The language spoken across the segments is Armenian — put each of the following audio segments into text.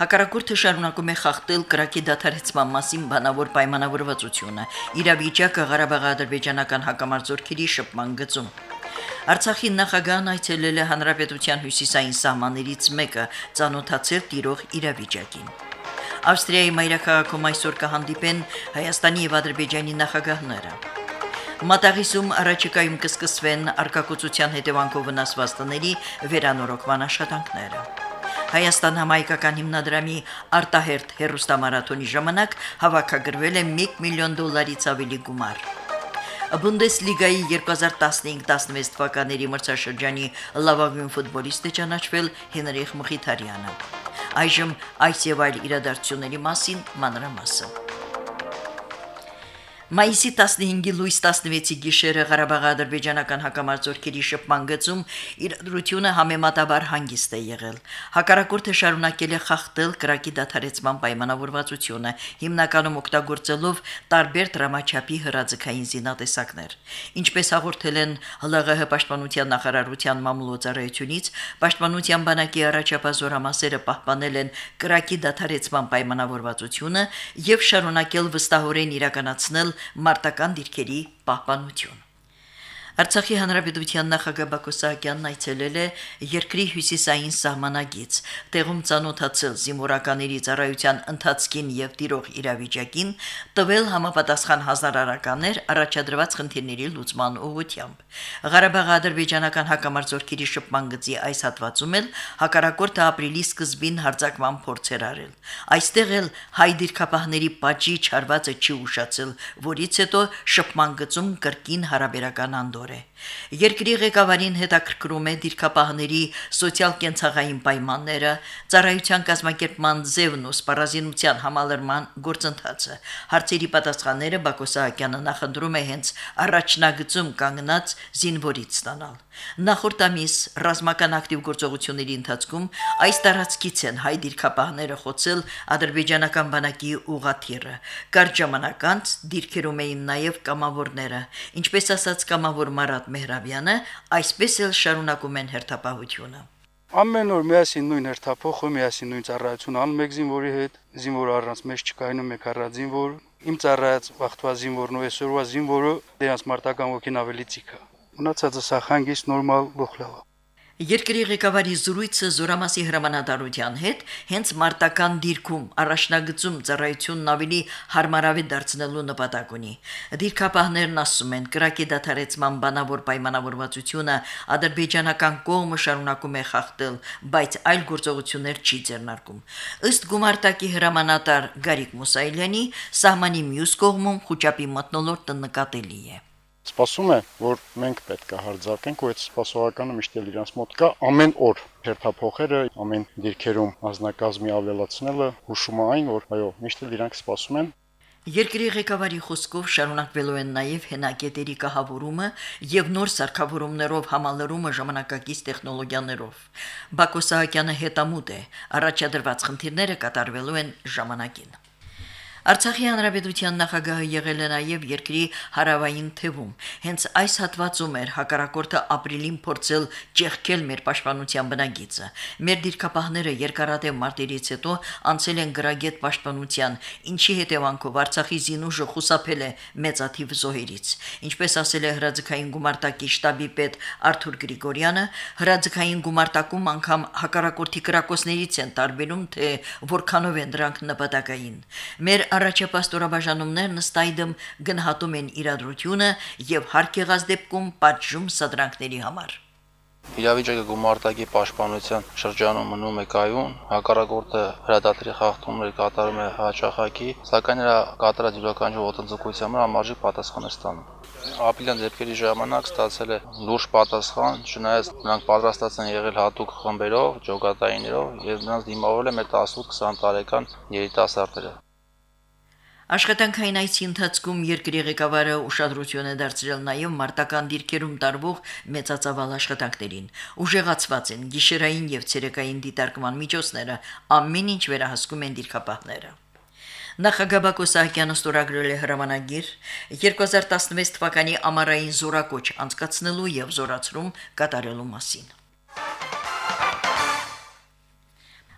Հակառակորդը շարունակում է խախտել կրակի դադարեցման մասին բանավոր պայմանավորվածությունը։ Իրավիճակը Ղարաբաղի ադրբեջանական հակամարտությունների շփման գծում։ Արցախի նախագահն այցելել է հանրապետության հյուսիսային սահմաններից մեկը, ցանոթացել տիրող իրավիճակին։ Ավստրիայի մայրաքաղաքում այսօր կհանդիպեն Հայաստանի եւ Ադրբեջանի նախագահները։ Մատաղիսում առաջիկայում կսկսվեն արկակոծության հետևանքով վնասված տների վերանորոգման աշխատանքները։ Հայաստան համայնքական հիմնադրամի արտահերտ հերոստամարաթոնի ժամանակ հավաքագրվել է 1 միլիոն դոլարից ավելի գումար։ Բունդեսլիգայի 2015-16 թվականների մրցաշրջանի լավագույն ֆուտբոլիստը ճանաչվել Հենրիխ Մխիթարյանը։ Այժմ այս եւ այլ իրադարձությունների մասին մանրամասը։ Մայիսի 15-ի լույս 16-ի գիշերը Ղարաբաղի ադրբեջանական հակամարտությունների շփման գծում իրադրությունը համեմատաբար հանգիստ է եղել։ Հակառակորդը շարունակել է խախտել կրակի դադարեցման պայմանավորվածությունը, հիմնականում օգտագործելով տարբեր դրամաչափի հրաձգային զինատեսակներ։ Ինչպես հաղորդել են ՀԼՂՀ պաշտպանության նախարարության մամուլոցարայությունից, պաշտպանության բանակի առաջապազորամասերը պահպանել են կրակի դադարեցման պայմանավորվածությունը եւ շարունակել վստահորեն իրականացնել մարտական դիրքերի պահպանություն։ Արցախի հանրապետության նախագահ Բակո Սահակյանն այցելել է երկրի հյուսիսային սահմանագից, տեղում ցանոթացել զինվորականների ծառայության ընթացքին եւ տիրող իրավիճակին, տվել համապատասխան հազարարականներ առաջադրված խնդիրների լուծման ուղղությամբ։ Ղարաբաղի ադրբեջանական հակամարտությունների շփման գծի այս հատվածում էլ հակառակորդը ապրիլի սկզբին հարձակման փորձեր արել։ Այստեղ էլ հայ դիրքապահների պատժի չարվածը չի ուշացել, որից հետո շփման գծում կրկին հարաբերական անդոր է։ Երկրի ղեկավարին հետաքրքրում է դիրքապահների սոցիալ-կենցաղային պայմանները, ծառայության կազմակերպման ձևն ու սպառազինության համալրման գործընթացը։ Հարցերի պատասխանները Բակո Սահակյանը նախընտրում է հենց առաջնագծում կանգնած զինվորից ստանալ։ Նախորդ ամիս ռազմական ակտիվ գործողությունների ընթացքում այս տարածքից են հայ դիրքապահները խոցել ադրբեջանական բանակի ուղաթիռը։ Կարճ ժամանակ անց դիրքերում էին նաև կամավորները, ինչպես ասաց կամավոր Մարատ Մեհրաբյանը, այսպես էլ շարունակում են հերթապահությունը։ Ամեն օր միասին նույն հերթափոխը, միասին նույն ծառայություն անում մեկ զինվորի հետ, զինվորը առանց մեջ չկայնում մեկ առած զինվոր։ Իմ ծառայած վախտվա զինվորն ու այսօրվա զինվորը դրանց մարտական ոգին ավելի ցիկա։ Մնացածը սա խանգիստ նորմալ գողլավա։ Երկրի ղեկավարի զրույցը Զորամասի հրամանատարության հետ հենց մարտական դիրքում առաջնագծում ծառայությունն ավելի հարմարավետ դարձնելու նպատակ ունի։ Դիրքապահներն ասում են, կրակի դադարեցման բանավոր պայմանավորվածությունը ադրբեջանական կողմը շարունակում է խախտել, բայց այլ գործողություններ չի ձեռնարկում։ Ըստ գումարտակի հրամանատար Գարիկ Մուսայելյանի, սահմանի մյուս կողմում խոճապի մտնոլորտը նկատելի է սպասում է, որ մենք պետք է հարձակենք ու այդ սպասողականը միշտ էլ իրանց մոտ կա ամեն օր հերթափոխերը ամեն դիրքերում ազնագազմի ավելացնելը հուշում է այն, որ այո, միշտ էլ իրանք սպասում են Երկրի ղեկավարի խոսքով շարունակվելու են նաև հենակետերի կահավորումը եւ նոր սարքավորումներով համալրումը ժամանակակից տեխնոլոգիաներով։ Բակո Սահակյանը հետամուտ է, առաջադրված խնդիրները կատարվելու են ժամանակին։ Արցախի հանրապետության նախագահը եղել է նաև երկրի հարավային թևում։ Հենց այս հատվածում էր հակառակորդը ապրիլին փորձել ճեղքել մեր պաշտպանության բնագիծը։ Մեր դիրքապահները երկարատև մարտերից հետո անցել են գրագետ պաշտպանության, ինչի հետևանքով Արցախի զինուժը խուսափել է մեծաթիվ զոհերից։ Ինչպես ասել է հրաձգային գումարտակի շտաբի պետ Արթուր Գրիգորյանը, հրաձգային գումարտակում անգամ հակառակորդի կրակոցներից են տարբերում, թե որքանով են դրանք նպատակային։ Մեր առաջապաստորաբաժանումներն ըստ այդմ գնահատում են իրադրությունը եւ հարկ եղած դեպքում պատժում սադրանքների համար։ Իրավիճակը գումարտակի պաշտպանության շրջանում մնում է կայուն, հակառակորդը հրադադարի խախտումներ կատարում է հաճախակի, սակայն նրա կատարած յուրաքանչյուր ոտնձգության համար համարժեք պատասխան է ստանում։ Ապրիլյան դեպքերի ժամանակ ստացել է լուրջ պատասխան, չնայած նրանք պատրաստած են եղել հատուկ խմբերով, ջոկատայիներով եւ նրանց դիմավորել է մեր 18-20 տարեկան երիտասարդները։ Աշխատանքային այցի ընթացքում երկրի ղեկավարը ուշադրություն է դարձրել նաև մարտական դիրքերում տարվող մեծածավալ աշխատանքներին։ Ուժեղացված են գիշերային եւ ցերեկային դիտարկման միջոցները, ամեն ինչ վերահսկում են դիրքապահները։ Նախագահ Բակո Սահակյանը ստորագրել է հրամանագիր 2016 թվականի ամառային զորակոչ անցկացնելու եւ զորացրում կատարելու մասին։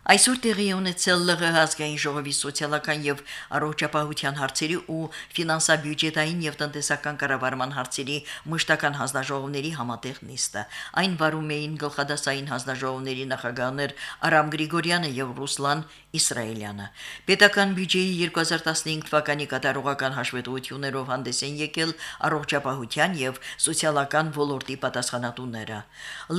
Այսօր տեղի ունեցել ԼՂՀ ազգային ժողովի սոցիալական եւ առողջապահության հարցերի ու ֆինանսա-բյուջետային եւ տնտեսական կառավարման հարցերի մշտական հանձնաժողովների համատեղ նիստը։ Այն վարում էին գլխադասային հանձնաժողովների նախագահներ Արամ Գրիգորյանը եւ Ռուսլան Իսրայելյանը։ Պետական բյուջեի 2015 թվականի կատարողական հաշվետվություններով հանդես են եկել առողջապահության եւ սոցիալական ոլորտի պատասխանատուները։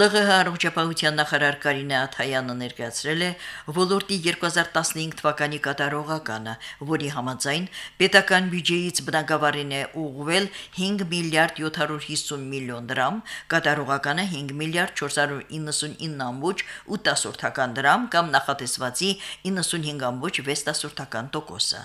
ԼՂՀ առողջապահության նախարար Կարինե Աթայանը ներկայացրել է ոլորտի 2015 թվականի կատարողականը, որի համաձայն պետական բյուջեից բնակավարին է ուղղվել 5 միլիարդ 750 միլիոն դրամ, կատարողականը 5 միլիարդ 499.8 դրամ կամ նախատեսվածի 95.6%-ը։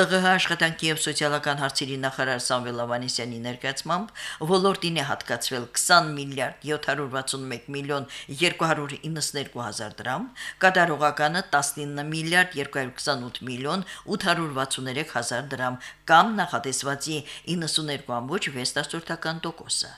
ԼՂՀ աշխատանքի եւ սոցիալական հարցերի նախարար Սամվել Ավանեսյանի ներկայացմամբ ոլորտին է հատկացվել 20 միլիարդ 761 միլիոն 292 հազար դրամ, կատարող ներողականը 19 միլիարդ 228 միլիոն 863 հազար դրամ կամ նախատեսվածի 92.6%-ը։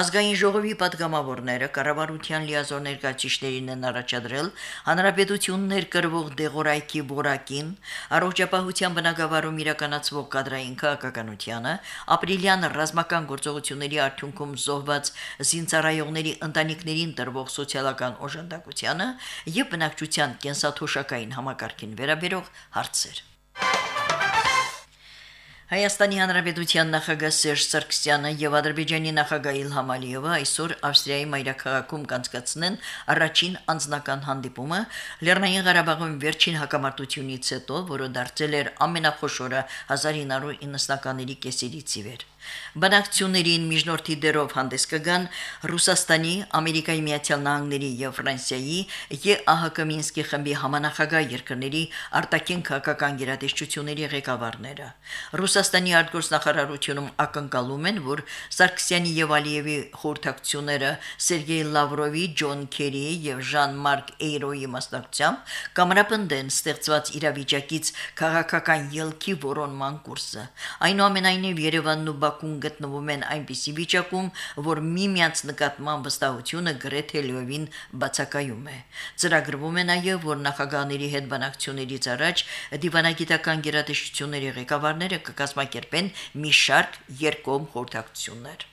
Ազգային ժողովի падգամավորները կառավարության լիազոր ներկայացիչներին են առաջադրել հանրապետություն ներկրվող դեղորայքի բորակին առողջապահության բնագավառում իրականացվող կադրային քաղաքականությանը, ապրիլյան ռազմական գործողությունների արդյունքում զոհված զինծառայողների ընտանիքներին տրվող սոցիալական օժանդակությանը եւ բնակչության կենսաթոշակային համակարգին վերաբերող հարցեր։ Հայաստանի Հանրապետության նախագահ Սերժ Սարգսյանը եւ Ադրբեջանի նախագահ Իլհամ Ալիևը այսօր Ավստրիայի մայրաքաղաքում կանցկացնեն առաջին անձնական հանդիպումը Լեռնային Ղարաբաղում վերջին հակամարտությունից հետո, որը դարձել էր ամենախոշորը 1990-ականների կեսերից ի վեր։ Բանակցություններին միջնորդի դերով հանդես կգան Ռուսաստանի, Ամերիկայի Միացյալ Նահանգների եւ Ֆրանսիայի ԵԱՀԿ Մինսկի խմբի համանախագահ երկրների արտաքին քաղաքական գերատեսչությունների ղեկավարները։ Ռուսաստանի արտգործնախարարությունում ակնկալում են, որ Սարգսյանի եւ Ալիևի խորհրդակցությունները Սերգեյ Լավրովի, Ջոն Քերիի եւ Ժան-Մարկ Էյրոյի մասնակցությամբ կամրապնդեն ստեղծված իրավիճակից քաղաքական ելքի որոնման կուրսը։ Այնուամենայնիվ Երևանն ու Բաքուն գտնվում են այնպիսի վիճակում, որ միմյանց նկատմամբ վստահությունը գրեթե լիովին բացակայում է։ Ծրագրվում է նաև, որ նախագահների հետ բանակցություններից առաջ դիվանագիտական գերատեսչությունների ղեկավարները կկազմակերպեն մի շարք երկկողմ խորհրդակցություններ։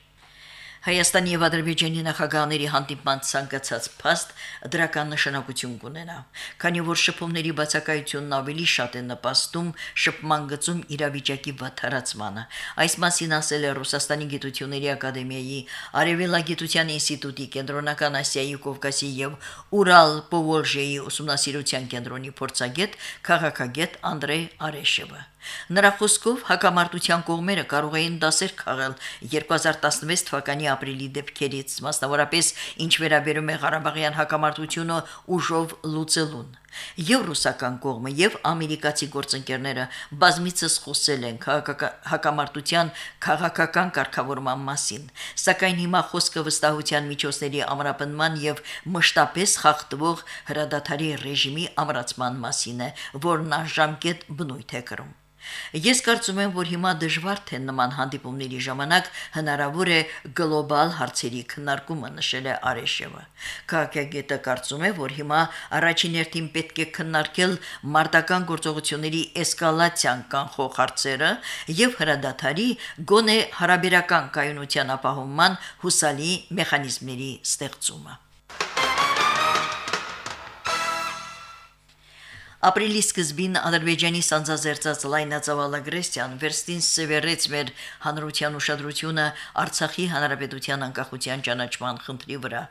Հայաստանի եւ Ադրբեջանի նախագահների հանդիպման ցանկացած փաստ դրական նշանակություն կունենա, քանի որ շփումների բացակայությունն ավելի շատ է նպաստում շփման գծում իրավիճակի վատթարացմանը։ Այս մասին ասել է Ռուսաստանի Գիտությունների Ակադեմիայի Արևելագիտության ինստիտուտի Կենտրոնական Ասիայի, Կովկասի եւ Ուրալ Պովոլժեի ուսումնասիրության կենտրոնի փորձագետ քաղաքագետ Անդրեյ Արեշևը։ Նրա խոսքով հակամարտության կողմերը կարող էին դասեր քաղել 2016 թվականի ապրիլի դեպքերից, մասնավորապես ինչ վերաբերում է Ղարաբաղյան հակամարտությունը ուժով լուծելուն։ Եվ ռուսական կողմը, եւ ամերիկացի գործընկերները բազմիցս խոսել են հակամարտության քաղաքական կարգավորման մասին, սակայն հիմա խոսքը վստահության միջոցների ամրապնման եւ մշտապես խախտվող հրադադարի ռեժիմի ամրացման մասին է, որն անժամկետ բնույթ է կրում։ Ես կարծում եմ, որ հիմա դժվար թե նման հանդիպումների ժամանակ հնարավոր է գլոբալ հարցերի քննարկումը նշել է Արեշևը։ Քաղաքագետը կարծում է, որ հիմա առաջին հերթին պետք է քննարկել մարտական գործողությունների էսկալացիան կանխող հարցերը եւ հրադադարի գոնե հարաբերական կայունության ապահովման հուսալի մեխանիզմների ստեղծումը։ Ապրիլի սկզբին Ադրբեջանի սանձազերծած լայնածավալ ագրեսիան վերստին սևեռեց մեր հանրության ուշադրությունը Արցախի հանրապետության անկախության ճանաչման խնդրի վրա։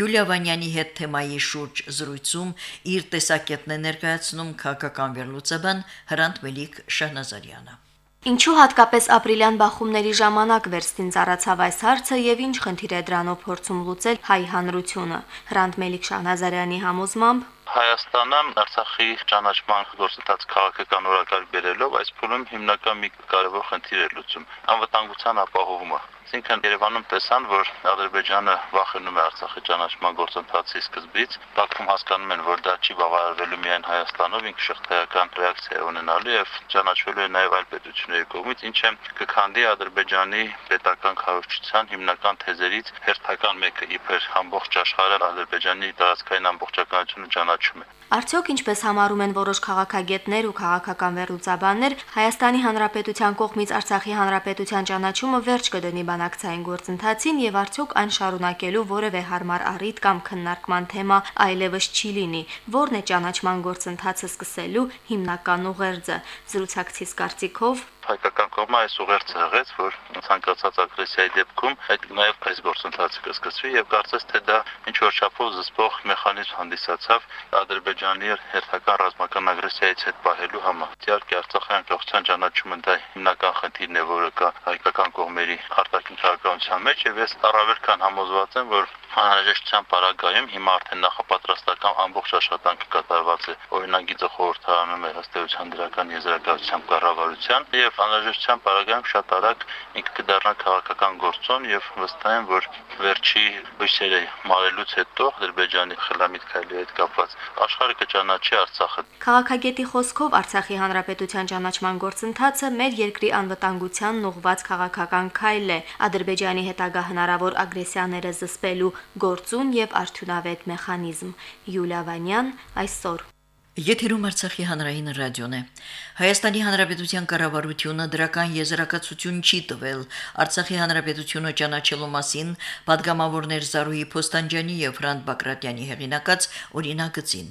Յուլիա Վանյանի հետ թեմայի շուրջ զրույցում իր տեսակետն է ներկայացնում քաղաքական վերլուծաբան Հրանտ Մելիք Շահնազարյանը։ Ինչու հատկապես ապրիլյան բախումների ժամանակ վերստին ծառացավ այս հարցը եւ ինչ խնդիր է դրանով փորձում լուծել հայ հանրությունը։ Հրանտ Մելիք Շահնազարյանի համոզմամբ Հայաստանը Արցախի ճանաչման գործընթաց քաղաքական օրակարգ բերելով այս փուլում հիմնական մի կարևոր խնդիր է լուծում՝ անվտանգության ապահովումը։ Այսինքն Երևանում տեսան, որ Ադրբեջանը վախենում է Արցախի ճանաչման գործընթացի սկզբից, Բաքվում հասկանում են, որ դա չի բավարարվելու միայն Հայաստանով, ինքը շղթայական ռեակցիա ունենալու եւ ճանաչվելու է նաեւ այլ պետությունների կողմից, ինչը կքանդի Ադրբեջանի պետական քարոզչության հիմնական թեզերից հերթական մեկը իբր ամբողջ աշխարհը Ադրբեջանի տարածքային ամբողջականությունը ճանաչում է։ Արդյոք ինչպես համարում են որոշ քաղաքագետներ ու քաղաքական վերլուծաբաններ, Հայաստանի Հանրապետության կողմից Արցախի Հանրապետության ճանաչումը վերջ կդնի բանակցային գործընթացին եւ արդյոք այն շարունակելու որևէ հարմար առիթ կամ քննարկման թեմա այլևս չի լինի, որն է ճանաչման գործընթացը սկսելու հիմնական ուղերձը։ Զրուցակցիս կարծիքով հայկական կողմը այս ուղերձը հղեց, որ ցանկացած ագրեսիայի դեպքում այդ նաև այս գործընթացը կսկսվի եւ կարծես թե դա ինչ որ չափով զսպող մեխանիզմ հանդիսացավ Ադրբեջանի հերթական ռազմական ագրեսիայից հետ պահելու համար։ Իհարկե Արցախի անկախության ճանաչումը դա հիմնական խնդիրն է, որը կա հայկական կողմերի արտաքին քաղաքականության մեջ եւ ես առավել քան համոզված եմ, որ անհրաժեշտության պարագայում հիմա արդեն նախապատրաստական ամբողջ աշխատանքը կատարված է օրինագիծը խորհրդարանում է ըստ էության դրական եզրակացության կառավարության եւ անհրաժեշտության պարագայում շատ արագ ինքը կդառնա քաղաքական գործոն եւ վստահ եմ որ վերջի հույսերը մարելուց հետո Ադրբեջանի խելամիտ քայլի հետ կապված աշխարհը կճանաչի Արցախը Քաղաքագետի խոսքով Արցախի հանրապետության ճանաչման գործընթացը մեր երկրի անվտանգությանն ուղղված քաղաքական քայլ է Ադրբեջանի հետագա հնարավոր ագրեսիաները զսպելու գործուն եւ արդյունավետ մեխանիզմ Յուլիա Վանյան այսօր Եթերում Արցախի հանրային ռադիոն է։ Հայաստանի Հանրապետության կառավարությունը դրական եզրակացություն չի տվել Արցախի հանրապետությունը ճանաչելու մասին падգամավորներ Զարուհի Փոստանջյանի եւ Ֆրանտ Բակրատյանի հեղինակած օրինակցին։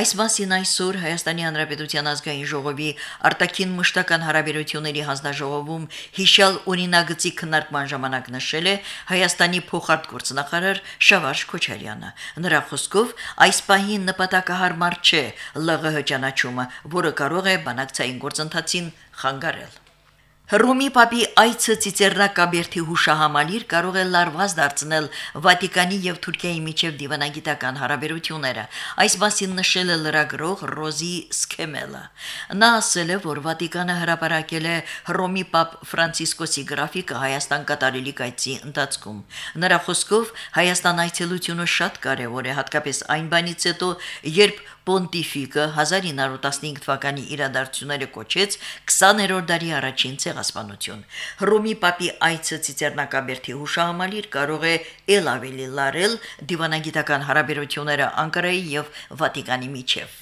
Այս մասին այսօր Հայաստանի Հանրապետության ազգային ժողովի արտաքին մշտական հարաբերությունների հանձնաժողովում հիշյալ օրինակցի քննարկման ժամանակ նշել է Հայաստանի փոխարտգործնախարար Շավարժ Քոչարյանը։ Նրա խոսքով այս պահին նպատակահարմար չէ ԼՂՀ ճանաչումը, որը կարող է բանակցային գործընթացին խանգարել։ Հռոմի Պապի այցը Ցիցեռնակաբերթի հուշահամալիր կարող է լարված դարձնել Վատիկանի եւ Թուրքիայի միջև դիվանագիտական հարաբերությունները։ Այս մասին նշել է լրագրող Ռոզի Սկեմելը։ Նա ասել է, որ Վատիկանը հրապարակել է Հռոմի Պապ Ֆրանցիսկոսի գրաֆիկը Հայաստան կատարելի կայցի ընթացքում։ Նրա խոսքով Հայաստան այցելությունը շատ կարևոր է, հատկապես այն բանից հետո, երբ Պոնտիֆիկը 1915 թվականի իրադարձությունները կոչեց 20-րդ դարի առաջին ցեղասպանություն։ Հռոմի Պապի այցը Ցիցեռնակաբերթի հուշահամալիր կարող է ել ավելի լարել դիվանագիտական հարաբերությունները Անկարայի եւ Վատիկանի միջև։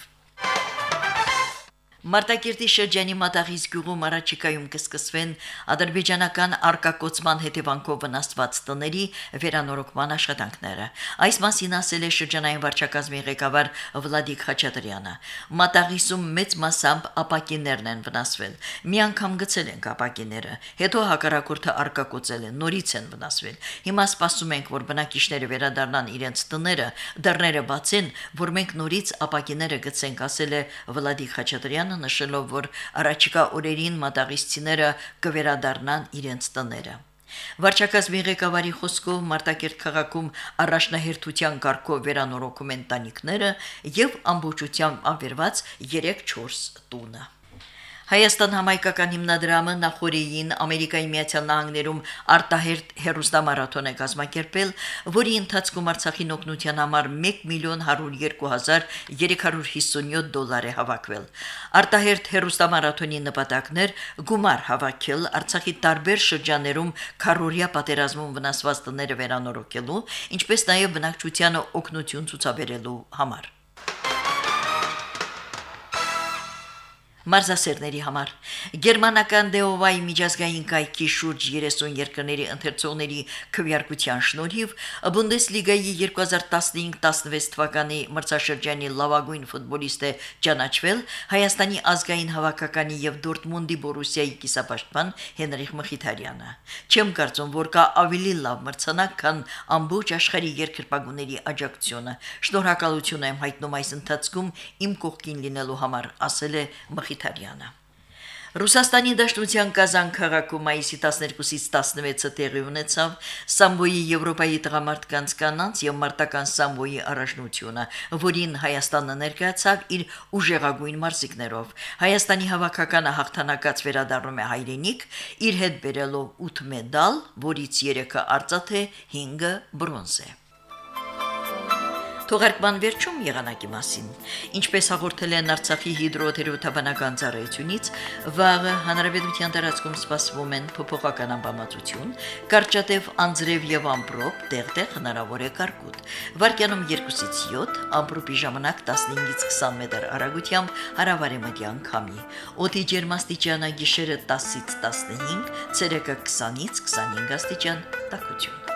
Մարտակերտի շրջանի Մատաղից գյուղում առաջիկայում կսկսվեն ադրբեջանական արկակոծման հետևանքով վնասված տների վերանորոգման աշխատանքները։ Այս մասին ասել է շրջանային վարչակազմի ղեկավար Վլադիկ Խաչատրյանը։ Մատաղիսում մեծ մասամբ ապակիներն են վնասվել։ Մի անգամ գցել ենք ապակիները, հետո հակառակորդը արկակոծել են, նորից են վնասվել։ Հիմա սպասում ենք, որ բնակիչները վերադառնան իրենց տները, դռները բացեն, որ մենք նորից ապակիները գցենք, ասել է Վլադիկ Խաչատրյանը նշելով, որ առաջիկա օրերին մատաղիսցիները կվերադառնան իրենց տները։ Վարչակազմի ղեկավարի խոսքով Մարտակերտ քաղաքում առաջնահերթության կարգով վերանորոգում են տանիքները եւ ամբողջությամբ ավերված 3-4 տունը։ Հայաստան համայնքական հիմնադրամը նախորդին Ամերիկայի Միացյալ Նահանգներում արտահերտ հերոստամարաթոն է կազմակերպել, որի ընթացքում Արցախին օգնության համար 1 միլիոն 102.357 դոլար է հավաքվել։ Արտահերտ հերոստամարաթոնի նպատակն էր գումար հավաքել Արցախի տարբեր շրջաններում քարորիա պատերազմում վնասված տները վերանորոգելու, ինչպես նաև բնակչությանը օգնություն ցուցաբերելու համար։ մարզասերների համար։ Գերմանական Դեովայի միջազգային կայքի շուրջ 30 երկրների ընթերցողների քվեարկության շնորհիվ Բունդեսլիգայի 2015-16 թվականի մրցաշրջանի լավագույն ֆուտբոլիստ է ճանաչվել Հայաստանի ազգային հավաքականի եւ Դորտմունդի Բորուսիայի կիսապաշտպան Հենրիխ Մխիթարյանը։ Չեմ կարծում, որ կա ավելի լավ մրցանակ, քան ամբողջ աշխարհի երկրպագուների աջակցությունը։ Շնորհակալություն եմ հայտնում այս ընթացքում իմ կողքին լինելու համար, ասել է Մխիթարյանը։ Ռուսաստանի Դաշնության Կազան քաղաքում մայիսի 12-ից 16-ը տեղի ունեցավ Սամբոյի Եվրոպայի տղամարդկանց կանանց եւ մարտական Սամբոյի առաջնությունը, որին Հայաստանը ներկայացավ իր ուժեղագույն մարզիկներով։ Հայաստանի հավաքականը հաղթանակած վերադառնում է հայրենիք, իր հետ բերելով 8 մեդալ, որից 3-ը արծաթե, 5-ը բրոնզե։ Թողարկման վերջում եղանակի մասին։ Ինչպես հաղորդել են Արցախի հիդրոթերապևտաբանական ծառայությունից, վաղը հանրապետության տարածքում սպասվում են փոփոխական ամպամածություն, կարճատև անձրև եւ ամպրոպ, տեղտեղ հնարավոր է կարկուտ։ Վարկյանում 2-ից 7, ամպրոպի ժամանակ 15-ից 20 մետր արագությամբ հարավարեմտյան քամի։ Օդի ջերմաստիճանը գիշերը 10-ից 15, ցերեկը 20-ից 25 աստիճան տաքություն։